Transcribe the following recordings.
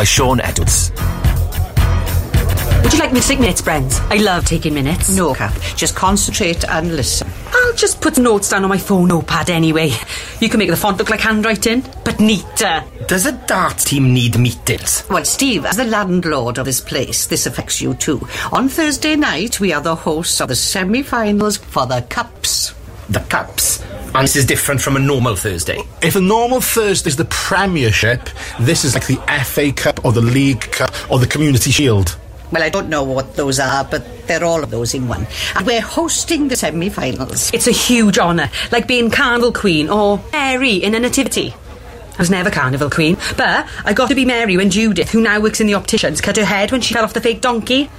by Sean Edwards. Would you like me to take minutes, Brent? I love taking minutes. No, Cap. Just concentrate and listen. I'll just put notes down on my phone notepad anyway. You can make the font look like handwriting, but neater. Does a darts team need meetings? Well, Steve, as the landlord of this place, this affects you too. On Thursday night, we are the hosts of the semi-finals for the Cups. The cups. And this is different from a normal Thursday. If a normal Thursday is the Premiership, this is like the FA Cup or the League Cup or the Community Shield. Well, I don't know what those are, but they're all of those in one. And we're hosting the semi-finals. It's a huge honour, like being Candle Queen or Mary in a nativity. I was never Carnival Queen, but I got to be Mary when Judith, who now works in the opticians, cut her head when she fell off the fake donkey.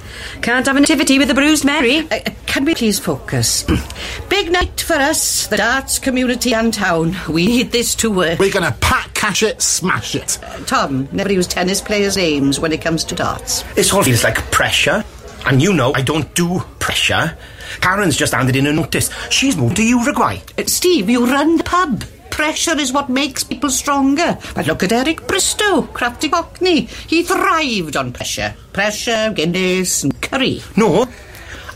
Can't have a nativity with a bruised Mary. Uh, uh, can we please focus? Big night for us, the darts community and town. We need this to work. We're gonna Pat, cash it, smash it. Tom never use tennis players' names when it comes to darts. This all feels like pressure. And you know I don't do pressure. Karen's just handed in a notice. She's moved to Uruguay. Uh, Steve, you run the pub. Pressure is what makes people stronger. But look at Eric Bristow, crafty Cockney. He thrived on pressure. Pressure, Guinness, and curry. No,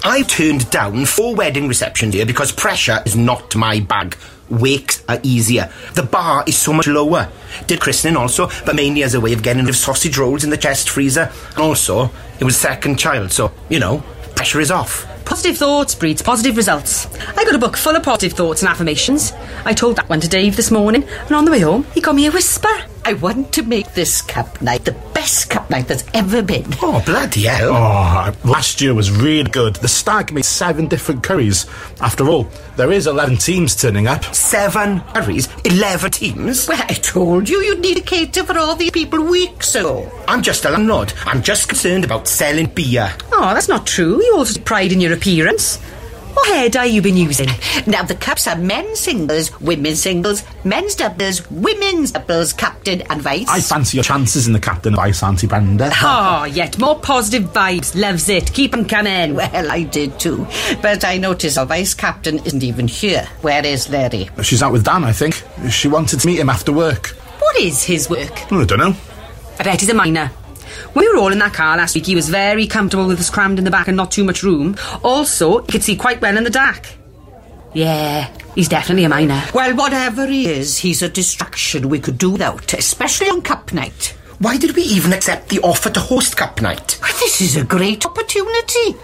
I turned down four wedding receptions here because pressure is not my bag. Wakes are easier. The bar is so much lower. Did christening also, but mainly as a way of getting rid of sausage rolls in the chest freezer. And also, it was second child, so, you know, pressure is off. Positive thoughts breeds positive results. I got a book full of positive thoughts and affirmations. I told that one to Dave this morning, and on the way home, he got me a whisper. I want to make this cup night the best cup night there's ever been. Oh, bloody hell. Oh, last year was really good. The stag made seven different curries. After all, there is 11 teams turning up. Seven curries, eleven teams. Well, I told you you'd need to cater for all these people weeks ago. I'm just a landlord. I'm just concerned about selling beer. Oh, that's not true. You also pride in your appearance. What hair dye you been using? Now, the cups are men's singles, women's singles, men's doubles, women's doubles, captain and vice. I fancy your chances in the captain of Ice Auntie Brenda. Oh, yet more positive vibes. Loves it. Keep 'em coming. Well, I did too. But I notice our vice captain isn't even here. Where is Larry? She's out with Dan, I think. She wanted to meet him after work. What is his work? Oh, I don't know. I bet he's a miner. When we were all in that car last week, he was very comfortable with us crammed in the back and not too much room. Also, he could see quite well in the dark. Yeah, he's definitely a miner. Well, whatever he is, he's a distraction we could do without, especially on cup night. Why did we even accept the offer to host Cup Night? Well, This is a great opportunity.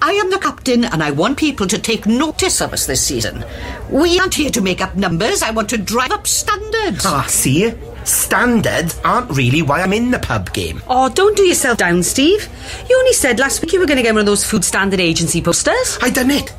I am the captain and I want people to take notice of us this season. We aren't here to make up numbers, I want to drive up standards. Ah, see? Standards aren't really why I'm in the pub game. Oh, don't do yourself down, Steve. You only said last week you were going to get one of those food standard agency posters. I done it.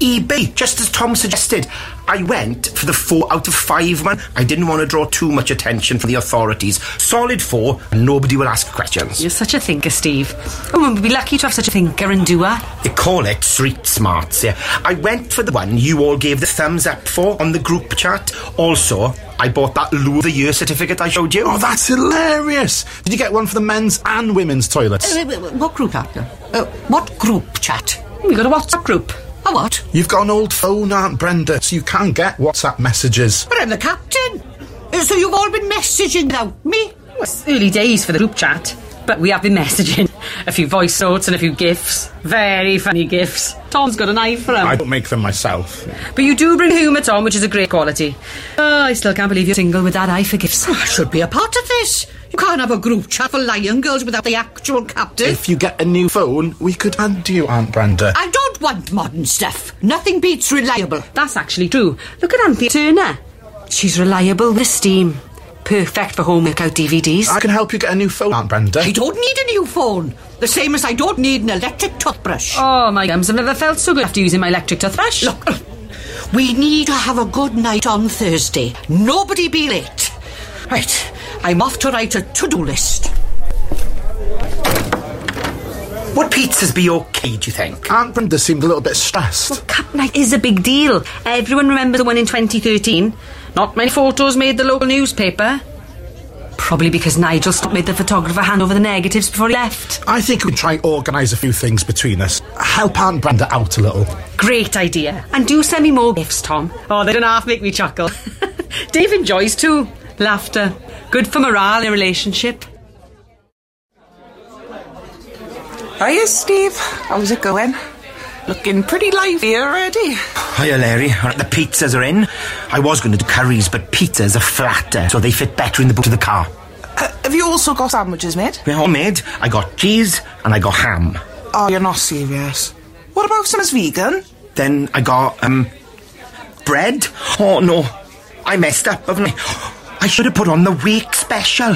eBay, just as Tom suggested. I went for the four out of five one. I didn't want to draw too much attention from the authorities. Solid four, and nobody will ask questions. You're such a thinker, Steve. A woman would be lucky to have such a thinker and doer. They call it street smarts, yeah. I went for the one you all gave the thumbs up for on the group chat. Also, I bought that Loo of the Year certificate I showed you. Oh, that's hilarious! Did you get one for the men's and women's toilets? Uh, what group chat? Uh, what group chat? We got a WhatsApp group. A what? You've got an old phone, Aunt Brenda, so you can't get WhatsApp messages. But I'm the captain. Uh, So you've all been messaging without me? Well, it's early days for the group chat, but we have been messaging. A few voice notes and a few gifs. Very funny gifs. Tom's got an eye for them. I don't make them myself. But you do bring humour, Tom, which is a great quality. Oh, I still can't believe you're single with that eye for gifts. I should be a part of this. You can't have a group chat for lion girls without the actual captain. If you get a new phone, we could add you, Aunt Brenda. I don't want modern stuff. Nothing beats reliable. That's actually true. Look at Anthea Turner. She's reliable with steam. Perfect for home workout DVDs. I can help you get a new phone, Aunt Brenda. I don't need a new phone. The same as I don't need an electric toothbrush. Oh, my gums, I've never felt so good after using my electric toothbrush. Look, we need to have a good night on Thursday. Nobody be late. Right, I'm off to write a to-do list. Would pizzas be okay, do you think? Aunt Brenda seemed a little bit stressed. Well, Cup night is a big deal. Everyone remembers the one in 2013. Not many photos made the local newspaper. Probably because Nigel stopped made the photographer hand over the negatives before he left. I think we can try organise a few things between us. Help Aunt Brenda out a little. Great idea. And do send me more gifts, Tom. Oh, they don't half make me chuckle. Dave enjoys too. Laughter. Good for morale in a relationship. Hiya, Steve. How's it going? Looking pretty lively already. Hiya, Larry. All right, the pizzas are in. I was going to do curries, but pizzas are flatter, so they fit better in the boot of the car. Uh, have you also got sandwiches made? They're all made. I got cheese and I got ham. Oh, you're not serious. What about some is vegan? Then I got, um, bread. Oh, no. I messed up, haven't I? I should have put on the week special.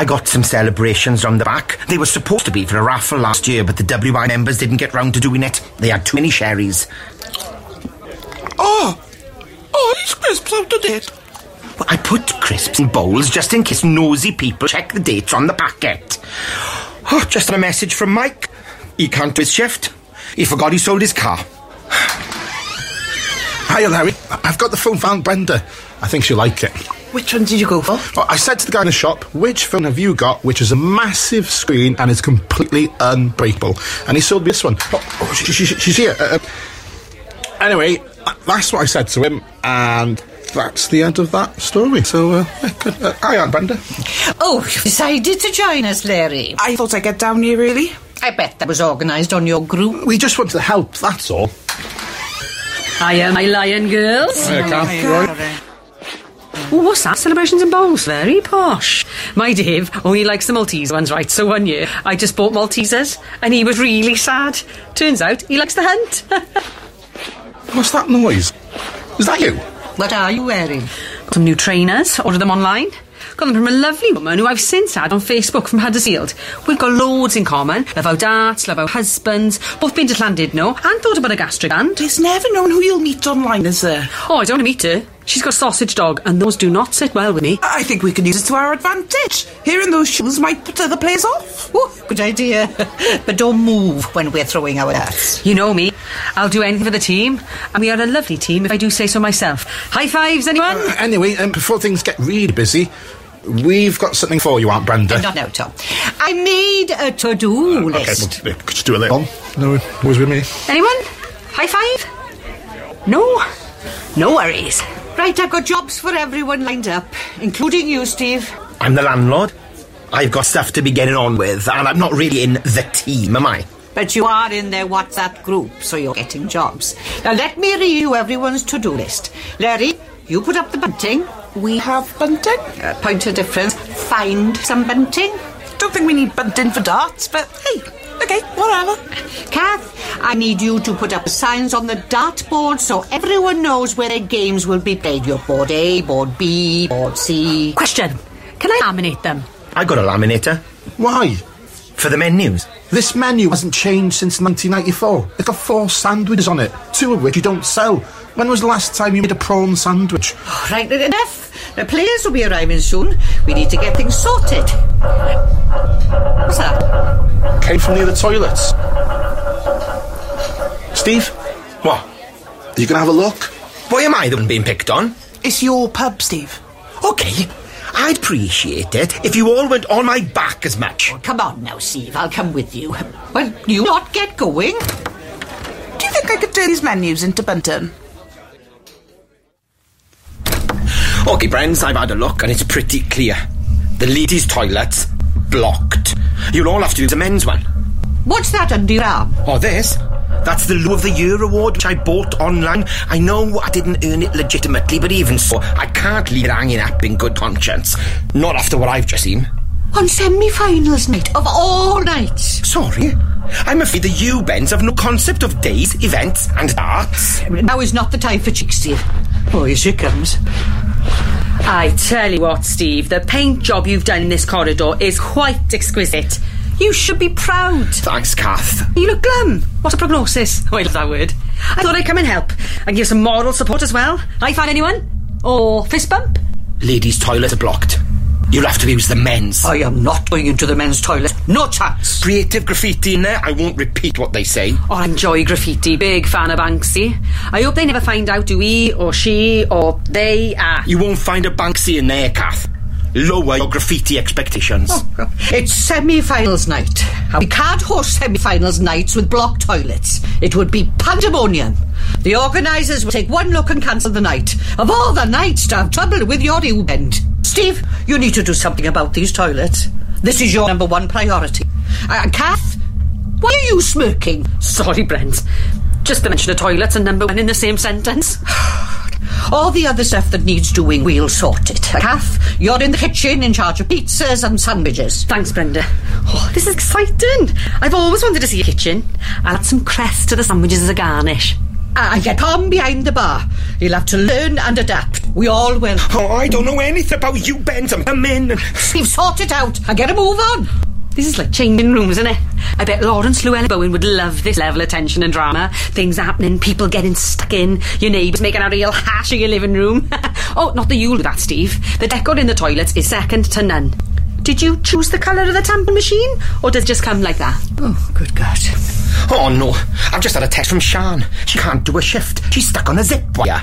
I got some celebrations on the back. They were supposed to be for a raffle last year, but the WI members didn't get round to doing it. They had too many sherries. Oh! Oh, these crisps out of date. Well, I put crisps in bowls just in case nosy people check the dates on the packet. Oh, just a message from Mike. He can't do his shift. He forgot he sold his car. Hiya, Larry. I've got the phone found Brenda. I think she'll like it. Which one did you go for? Oh, I said to the guy in the shop, which phone have you got which is a massive screen and is completely unbreakable? And he sold me this one. Oh, oh she, she, she's here. Uh, uh, anyway, that's what I said to him, and that's the end of that story. So, uh, yeah, good. Uh, hi, Aunt Brenda. Oh, you decided to join us, Larry. I thought I'd get down here early. I bet that was organised on your group. We just wanted to help, that's all. I am my lion girls. Hiya, Kath. You? Oh, what's that? Celebrations in bowls. Very posh. My Dave only likes the Maltese ones, right? So one year I just bought Maltesers and he was really sad. Turns out he likes to hunt. What's that noise? Is that you? What are you wearing? Got some new trainers, ordered them online. Got them from a lovely woman who I've since had on Facebook from Huddersfield. We've got loads in common. Love our darts, love our husbands, both been to Llandudno and thought about a gastric band. There's never known who you'll meet online, is there? Oh, I don't want to meet her. She's got sausage dog and those do not sit well with me. I think we can use it to our advantage. Hearing those shoes might put the players off. Oh, good idea. but don't move when we're throwing our darts. You know me. I'll do anything for the team. And we are a lovely team if I do say so myself. High fives, anyone? Uh, anyway, um, before things get really busy, we've got something for you, Aunt Brenda. Not now, Tom. I made a to-do Okay, list. well, could you do a little? No, who's with me? Anyone? High five? No? No worries. Right, I've got jobs for everyone lined up, including you, Steve. I'm the landlord. I've got stuff to be getting on with, and I'm not really in the team, am I? But you are in their WhatsApp group, so you're getting jobs. Now let me read you everyone's to-do list. Larry, you put up the bunting. We have bunting. Uh, point of difference. Find some bunting. Don't think we need bunting for darts, but hey, okay, whatever. Kath, I need you to put up signs on the dartboard so everyone knows where their games will be played. Your board A, board B, board C. Question. Can I laminate them? I got a laminator Why? for the menus. This menu hasn't changed since 1994. It's got four sandwiches on it, two of which you don't sell. When was the last time you made a prawn sandwich? Right, enough. The players will be arriving soon. We need to get things sorted. What's that? Came from near the toilets. Steve, What? are you going to have a look? Why am I the one being picked on? It's your pub, Steve. Okay, I'd appreciate it if you all went on my back as much. Oh, come on now, Steve. I'll come with you. Well, you not get going. Do you think I could turn these menus into bunting? Okay, friends, I've had a look and it's pretty clear. The ladies' toilet's blocked. You'll all have to use the men's one. What's that under your arm? Or oh, this. That's the Loo of the Year award which I bought online. I know I didn't earn it legitimately, but even so, I can't leave it hanging up in good conscience. Not after what I've just seen. On semi-finals night of all nights. Sorry. I'm afraid the U-bends have no concept of days, events, and darts. Now is not the time for chicks, Steve. Oh, here she comes. I tell you what, Steve, the paint job you've done in this corridor is quite exquisite. You should be proud. Thanks, Kath. You look glum. What's a prognosis? Oh, I love that word. I thought I'd come and help and give some moral support as well. I find anyone? Or fist bump? Ladies' toilets are blocked. You'll have to use the men's. I am not going into the men's toilet. No chance. Creative graffiti in there. I won't repeat what they say. Oh, I enjoy graffiti. Big fan of Banksy. I hope they never find out who he or she or they are. You won't find a Banksy in there, Kath. Lower your graffiti expectations. Oh, it's semi-finals night. We can't host semi-finals nights with blocked toilets. It would be pandemonium. The organisers will take one look and cancel the night. Of all the nights to have trouble with your U-bend. Steve, you need to do something about these toilets. This is your number one priority. Uh, Kath, Why are you smirking? Sorry, Brent. Just the mention of toilets and number one in the same sentence. All the other stuff that needs doing, we'll sort it. Kath, you're in the kitchen in charge of pizzas and sandwiches. Thanks, Brenda. Oh, this is exciting. I've always wanted to see a kitchen. I'll add some cress to the sandwiches as a garnish. I get Tom behind the bar. You'll have to learn and adapt. We all will. Oh, I don't know anything about you, Benton. Come in. and- We've sorted out. I get a move on. This is like changing rooms, isn't it? I bet Laurence Llewelyn-Bowen would love this level of tension and drama. Things happening, people getting stuck in, your neighbours making a real hash of your living room. oh, not that you'll do that, Steve. The decor in the toilets is second to none. Did you choose the colour of the tampon machine? Or does it just come like that? Oh, good God. Oh, no. I've just had a text from Shan. She can't do a shift. She's stuck on a zip wire.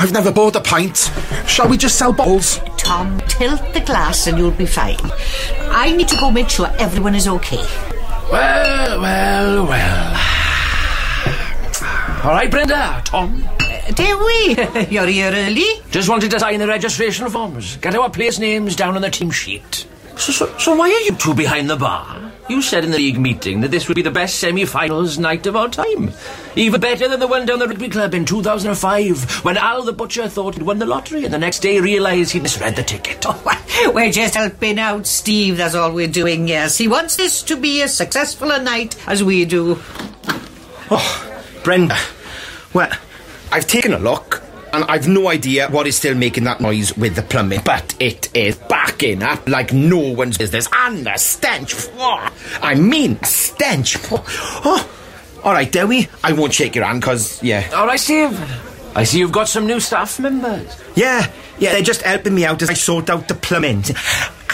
I've never bought a pint. Shall we just sell bottles? Tom, tilt the glass and you'll be fine. I need to go make sure everyone is okay. Well, well, well. All right, Brenda, Tom. Uh, there we. You're here early. Just wanted to sign the registration forms. Get our place names down on the team sheet. So, so, so why are you two behind the bar? You said in the league meeting that this would be the best semi-finals night of our time. Even better than the one down the rugby club in 2005, when Al the Butcher thought he'd won the lottery and the next day realised he'd misread the ticket. We're just helping out Steve, that's all we're doing, yes. He wants this to be as successful a night as we do. Oh, Brenda. Well, I've taken a look, and I've no idea what is still making that noise with the plumbing, but it is backing up like no one's business. And the stench. I mean, stench. Oh, all right, Dewi, I won't shake your hand, because, yeah. All right, Steve. I see you've got some new staff members. Yeah, yeah, they're just helping me out as I sort out the plumbing.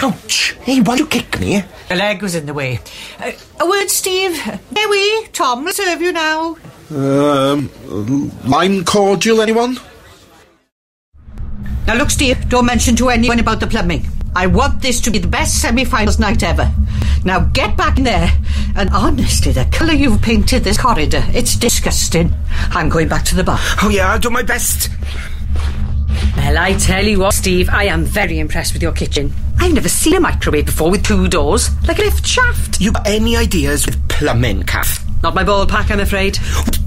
Ouch! Hey, why you kick me? The leg was in the way. Uh, a word, Steve. There we. Tom serve you now. Um, lime cordial, anyone? Now look, Steve, don't mention to anyone about the plumbing. I want this to be the best semi-finals night ever. Now get back in there. And honestly, the colour you've painted this corridor, it's disgusting. I'm going back to the bar. Oh, yeah, I'll do my best. Well, I tell you what, Steve, I am very impressed with your kitchen. I've never seen a microwave before with two doors, like a lift shaft. You got any ideas with plumbing, Kath? Not my ball pack, I'm afraid.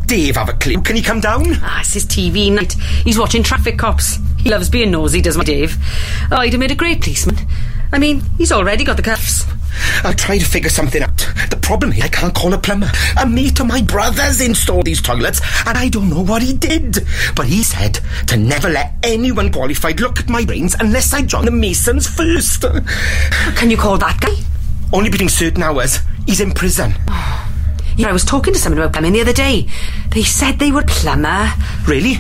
Dave have a clue? Can he come down? Ah, it's his TV night. He's watching Traffic Cops. He loves being nosy, does my Dave. Oh, he'd have made a great policeman. I mean, he's already got the cuffs. I'll try to figure something out. The problem is I can't call a plumber. A mate of my brother's installed these toilets, and I don't know what he did. But he said to never let anyone qualified look at my brains unless I join the Masons first. Can you call that guy? Only between certain hours. He's in prison. Yeah, I was talking to someone about plumbing the other day. They said they were plumber. Really?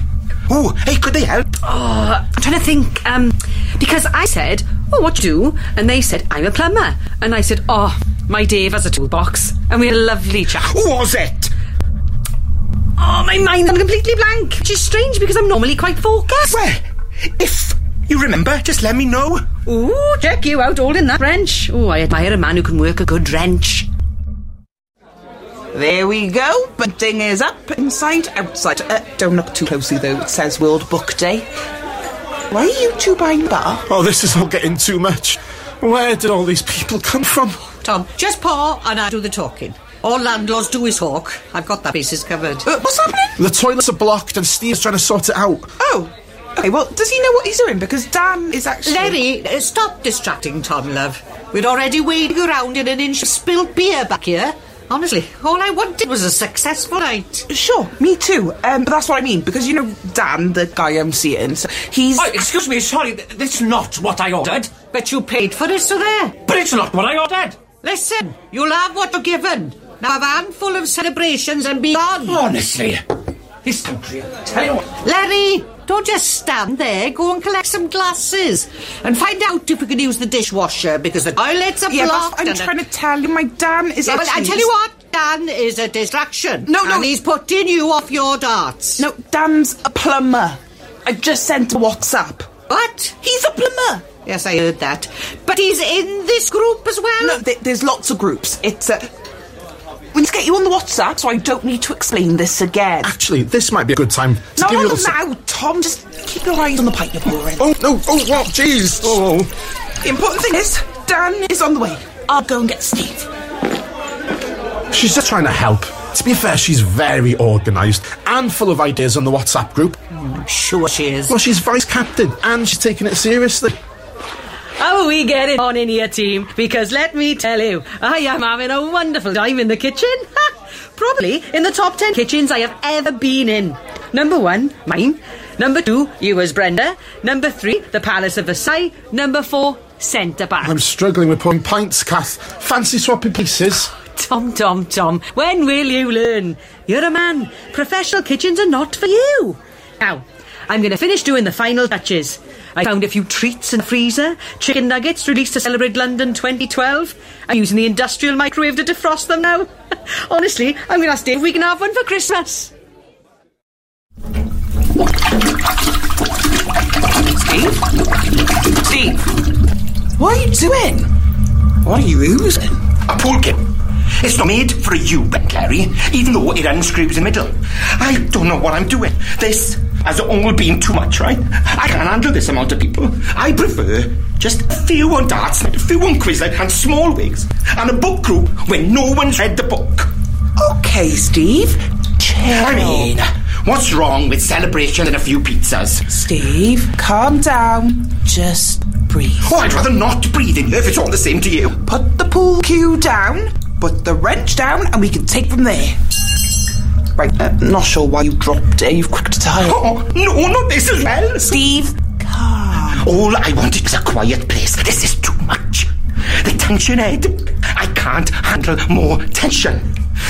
Oh, hey, could they help? Oh, I'm trying to think. Um, because I said, "Oh, what do you do?" And they said, "I'm a plumber." And I said, "Oh, my Dave has a toolbox," and we had a lovely chat. Who was it? Oh, my mind's gone completely blank, which is strange because I'm normally quite focused. Well, if you remember, just let me know. Ooh, check you out holding that wrench. Oh, I admire a man who can work a good wrench. There we go. Bunting is up, inside, outside. Uh, don't look too closely though. It says World Book Day. Why are you two buying the bar? Oh, this is all getting too much. Where did all these people come from? Tom, just paw and I'll do the talking. All landlords do is hawk. I've got that bases covered. Uh, what's happening? The toilets are blocked and Steve's trying to sort it out. Oh. Okay, well, does he know what he's doing? Because Dan is actually. Larry, uh, stop distracting Tom, love. We're already wading around in an inch of spilled beer back here. Honestly, all I wanted was a successful night. Sure, me too. Um, but that's what I mean because you know Dan, the guy I'm seeing, so he's. Oh, excuse me, sorry, th- that's not what I ordered. But you paid for it, so there. But it's not what I ordered. Listen, you'll have what you're given. Now have a handful of celebrations and be gone. Honestly, this country, I tell you what. Larry, don't just stand there. Go and collect some glasses. And find out if we can use the dishwasher because the toilets are yeah, blocked. I'm and trying to tell you, my Dan is. Yeah, but I tell you what, Dan is a distraction. No, no. And he's putting you off your darts. No, Dan's a plumber. I just sent a WhatsApp. What? He's a plumber. Yes, I heard that. But he's in this group as well. No, th- there's lots of groups. It's uh, we need to get you on the WhatsApp, so I don't need to explain this again. Actually, this might be a good time to No, give no, you a no, little. now, Tom. Just keep your eyes on the pipe you're pouring. Oh no! Oh what? Jeez! Oh. oh. The important thing is, Dan is on the way. I'll go and get Steve. She's just trying to help. To be fair, she's very organised and full of ideas on the WhatsApp group. Sure she is. Well, she's vice captain and she's taking it seriously. How are we getting on in here, team? Because let me tell you, I am having a wonderful time in the kitchen. Probably in the top 10 kitchens I have ever been in. Number one, mine. Number two, you as Brenda. Number three, the Palace of Versailles. Number four, Center Parcs. I'm struggling with pouring pints, Kath. Fancy swapping pieces? Tom, Tom, Tom, when will you learn? You're a man. Professional kitchens are not for you. Now, I'm going to finish doing the final touches. I found a few treats in the freezer, chicken nuggets released to celebrate London 2012. I'm using the industrial microwave to defrost them now. Honestly, I'm going to ask Dave if we can have one for Christmas. Steve? Steve? What are you doing? What are you using? A pool kit. It's not made for U-bend clearing, even though it unscrews the middle. I don't know what I'm doing. This has all been too much, right? I can't handle this amount of people. I prefer just a few on darts night, a few on quiz night, and small wigs, and a book group where no one's read the book. Okay, Steve. Chill. I mean, what's wrong with celebration and a few pizzas? Steve, calm down. Just breathe. Oh, I'd rather not breathe in here if it's all the same to you. Put the pool cue down, put the wrench down, and we can take from there. Right, uh, not sure why you dropped it. You've cracked a tire. Oh, no, not this as well. Steve, calm. All I wanted was a quiet place. This is too much. The tension, Ed. I can't handle more tension.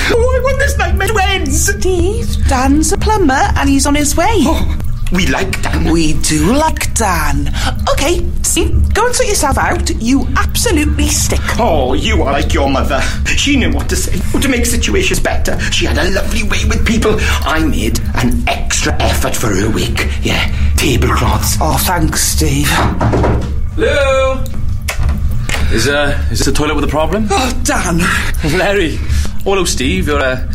Oh, I want this nightmare to end. Steve, Dan's a plumber and he's on his way. Oh, we like Dan. We do like Dan. Okay, Steve, go and sort yourself out. You absolutely stick. Oh, you are like your mother. She knew what to say, how to make situations better. She had a lovely way with people. I made an extra effort for her week. Yeah, tablecloths. Oh, thanks, Steve. Hello? Is, uh, is this a toilet with a problem? Oh, Dan. Larry. Oh, hello, Steve. You're, uh...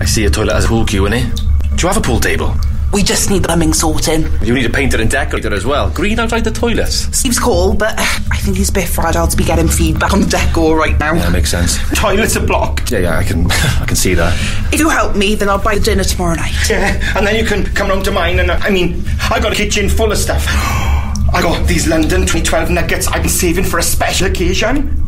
I see a toilet has a pool cue in it. Do you have a pool table? We just need the plumbing sorting. You need a painter and decorator as well. Green outside the toilets. Steve's cool, but uh, I think he's a bit fragile to be getting feedback on the decor right now. That makes sense. Toilets are blocked. Yeah, yeah, I can, I can see that. If you help me, then I'll buy the dinner tomorrow night. Yeah, and then you can come round to mine and, uh, I mean, I got a kitchen full of stuff. I got these London 2012 nuggets I've been saving for a special occasion.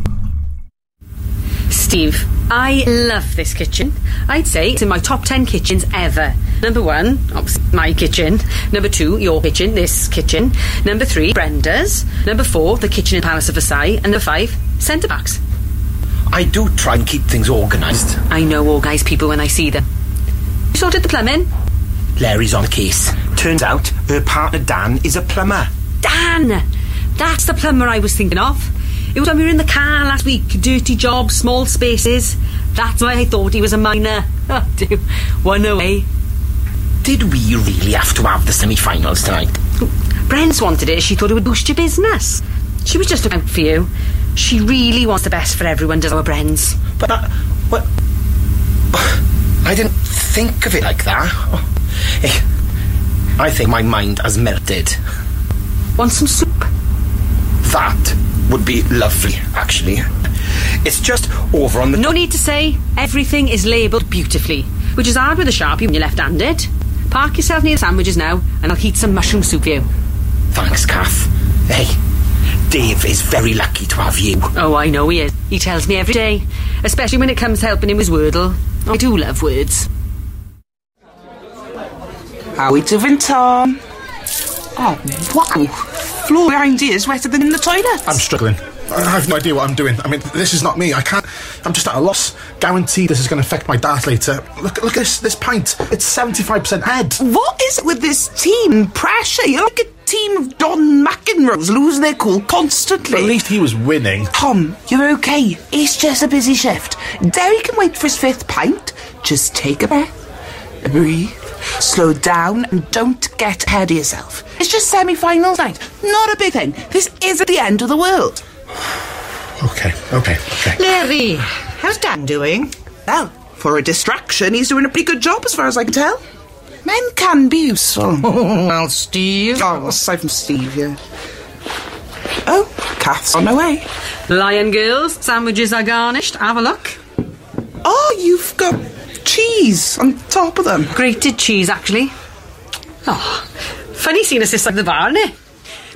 Steve, I love this kitchen. I'd say it's in my top 10 kitchens ever. Number one, obviously, my kitchen. Number two, your kitchen, this kitchen. Number three, Brenda's. Number four, the kitchen in Palace of Versailles. And number five, Center Parcs. I do try and keep things organised. I know organised people when I see them. You sorted the plumbing? Larry's on the case. Turns out her partner Dan is a plumber. Dan! That's the plumber I was thinking of. It was when we were in the car last week. Dirty job, small spaces. That's why I thought he was a miner. Oh, dear. One away. Did we really have to have the semi-finals tonight? Brents wanted it. She thought it would boost your business. She was just looking out for you. She really wants the best for everyone, does our Brens. But I, what? I didn't think of it like that. I think my mind has melted. Want some soup? That would be lovely, actually. It's just over on the. No need to say. Everything is labelled beautifully, which is hard with a sharpie when you're left-handed. Park yourself near the sandwiches now, and I'll heat some mushroom soup for you. Thanks, Kath. Hey, Dave is very lucky to have you. Oh, I know he is. He tells me every day, especially when it comes to helping him with Wordle. I do love words. How we doing, Tom? Oh, wow. Floor behind here is wetter than in the toilet. I'm struggling. I have no idea what I'm doing. I mean, this is not me. I can't. I'm just at a loss. Guaranteed, this is going to affect my dart later. Look, look at this. This pint. It's seventy-five percent head. What is it with this team pressure? You're like a team of John McEnroes losing their cool constantly. At least he was winning. Tom, you're okay. It's just a busy shift. Derry can wait for his fifth pint. Just take a breath, breathe, slow down, and don't get ahead of yourself. It's just semi-finals night. Not a big thing. This isn't the end of the world. Okay, okay, okay. Larry, how's Dan doing? Well, for a distraction, he's doing a pretty good job as far as I can tell. Men can be useful. well, Steve. Oh, aside from Steve, yeah. Oh, Kath's on her way. Lion girls, sandwiches are garnished. Have a look. Oh, you've got cheese on top of them. Grated cheese, actually. Oh, funny seeing us this side of the bar, innit? Eh?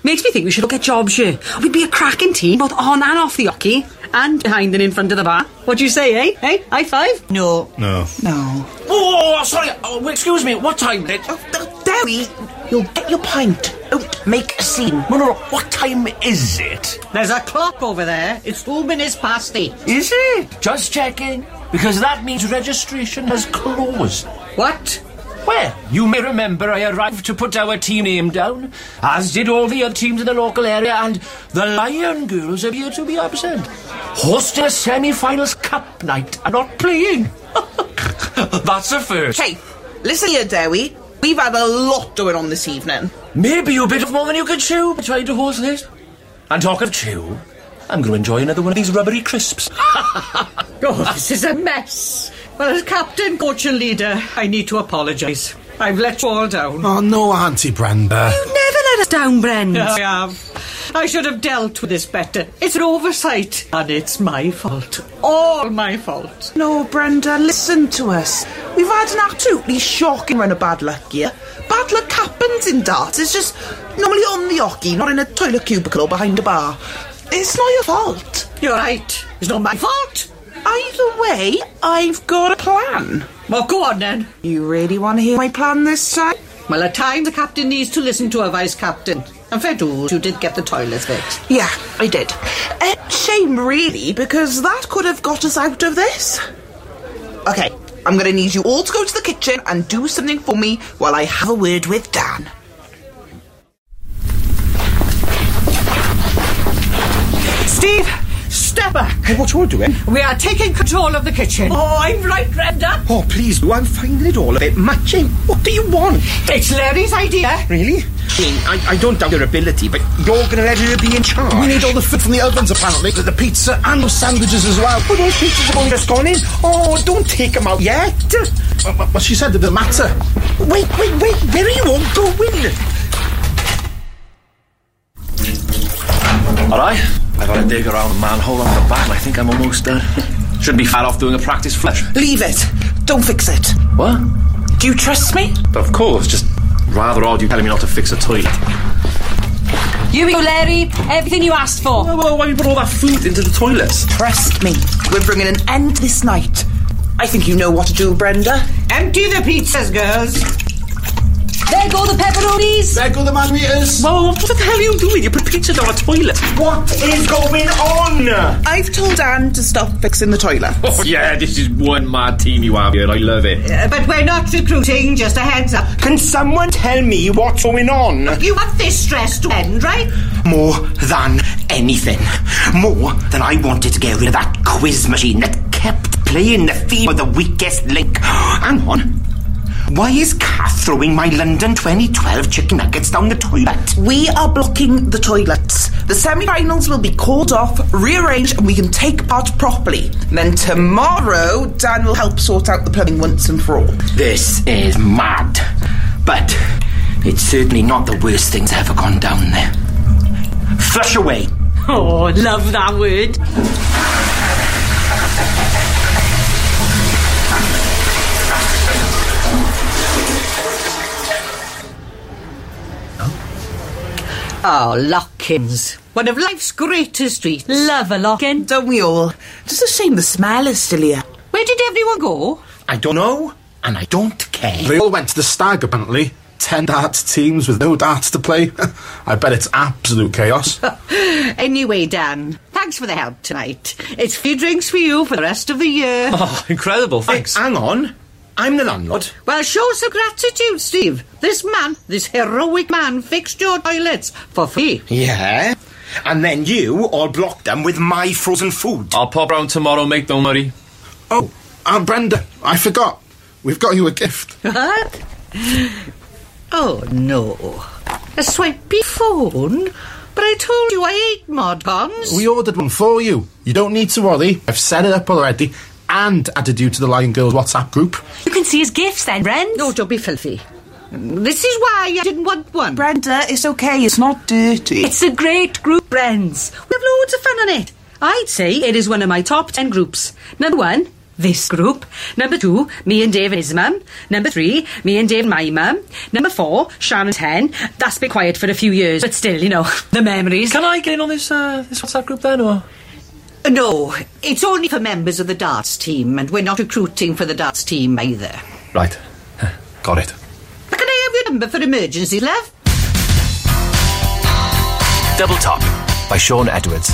Makes me think we should look at jobs here. We'd be a cracking team, both on and off the oche, and behind and in front of the bar. What do you say, eh? Hey, high five? No. No. No. Oh, sorry. Oh, excuse me. What time is it? Oh, Derry, you'll get your pint. Don't make a scene. No, no, no. What time is it? There's a clock over there. It's two minutes past eight. Is it? Just checking. Because that means registration has closed. What? Well, you may remember I arrived to put our team name down, as did all the other teams in the local area, and the Lion Girls appear to be absent. Hosting a semi-finals cup night and not playing. That's a first. Hey, listen here, Derry. We've had a lot going on this evening. Maybe you bit of more than you could chew by trying to host this. And talk of chew, I'm going to enjoy another one of these rubbery crisps. Oh, this is a mess. Well, as captain, coach, and leader, I need to apologise. I've let you all down. Oh, no, Auntie Brenda. You never let us down, Brent. I have. I should have dealt with this better. It's an oversight, and it's my fault. All my fault. No, Brenda, listen to us. We've had an absolutely shocking run of bad luck here. Bad luck happens in darts. It's just normally on the oche, not in a toilet cubicle or behind a bar. It's not your fault. You're right. It's not my fault. Either way, I've got a plan. Well, go on then. You really want to hear my plan this time? Well, at times the captain needs to listen to a vice captain. And fair dues, you did get the toilets fixed. Yeah, I did. Uh, shame, really, because that could have got us out of this. Okay, I'm going to need you all to go to the kitchen and do something for me while I have a word with Dan. Steve, step back. Hey, what you all doing? We are taking control of the kitchen. Oh, I'm right, Brenda. Oh, please, do. I'm finding it all a bit much. eh? What do you want? It's Larry's idea. Really? Jane, I, I don't doubt your ability, but you're going to let her be in charge. We need all the food from the ovens, apparently. The, the pizza and the sandwiches as well. Oh, those pizzas have only just gone in. Oh, don't take them out yet. What, what- what she said didn't matter. Wait, wait, wait. Where are you all going? All right. I've had a dig around the manhole on the back, I think I'm almost done. Shouldn't be far off doing a practice flush. Leave it. Don't fix it. What? Do you trust me? Of course, just rather odd you telling me not to fix a toilet. You go, Larry. Everything you asked for. Well, well, why you put all that food into the toilets? Trust me. We're bringing an end to this night. I think you know what to do, Brenda. Empty the pizzas, girls. There go the pepperonis. There go the margheritas. Well, what the hell are you doing? You put pizza down a toilet. What is going on? I've told Anne to stop fixing the toilet. Oh, yeah, this is one mad team you have here. I love it. Uh, but we're not recruiting, just a heads up. Can someone tell me what's going on? You want this stress to end, right? More than anything. More than I wanted to get rid of that quiz machine that kept playing the theme of the weakest link. Hang on. Why is Kath throwing my London 2012 chicken nuggets down the toilet? We are blocking the toilets. The semi-finals will be called off, rearranged, and we can take part properly. Then tomorrow, Dan will help sort out the plumbing once and for all. This is mad. But it's certainly not the worst thing's ever gone down there. Flush away. Oh, love that word. Oh, Lockins. One of life's greatest treats. Love a lockin'. Don't we all? Just a shame the smell is still here. Where did everyone go? I don't know, and I don't care. They all went to the stag, apparently. Ten darts teams with no darts to play. I bet it's absolute chaos. Anyway, Dan, thanks for the help tonight. It's free drinks for you for the rest of the year. Oh, incredible. Thanks. Hang on. I'm the landlord. Well, show some gratitude, Steve. This man, this heroic man, fixed your toilets for free. Yeah. And then you all blocked them with my frozen food. I'll pop round tomorrow, mate. Don't worry. oh, and Brenda, I forgot. We've got you a gift. What? Oh, no. A swipey phone? But I told you I ate mod cons. We ordered one for you. You don't need to worry. I've set it up already and added you to the Lion Girls WhatsApp group. You can see his gifts then, Brent. No, don't be filthy. This is why I didn't want one. Brenda, it's okay. It's not dirty. It's a great group, friends. We have loads of fun on it. I'd say it is one of my top ten groups. Number one, this group. Number two, me and Dave and his mum. Number three, me and Dave and my mum. Number four, Shannon's hen. That's been quiet for a few years, but still, you know, the memories. Can I get in on this uh, this WhatsApp group then, or? No, it's only for members of the darts team, and we're not recruiting for the darts team either. Right. Got it. Can I have your number for emergency, love? Double Top by Sean Edwards.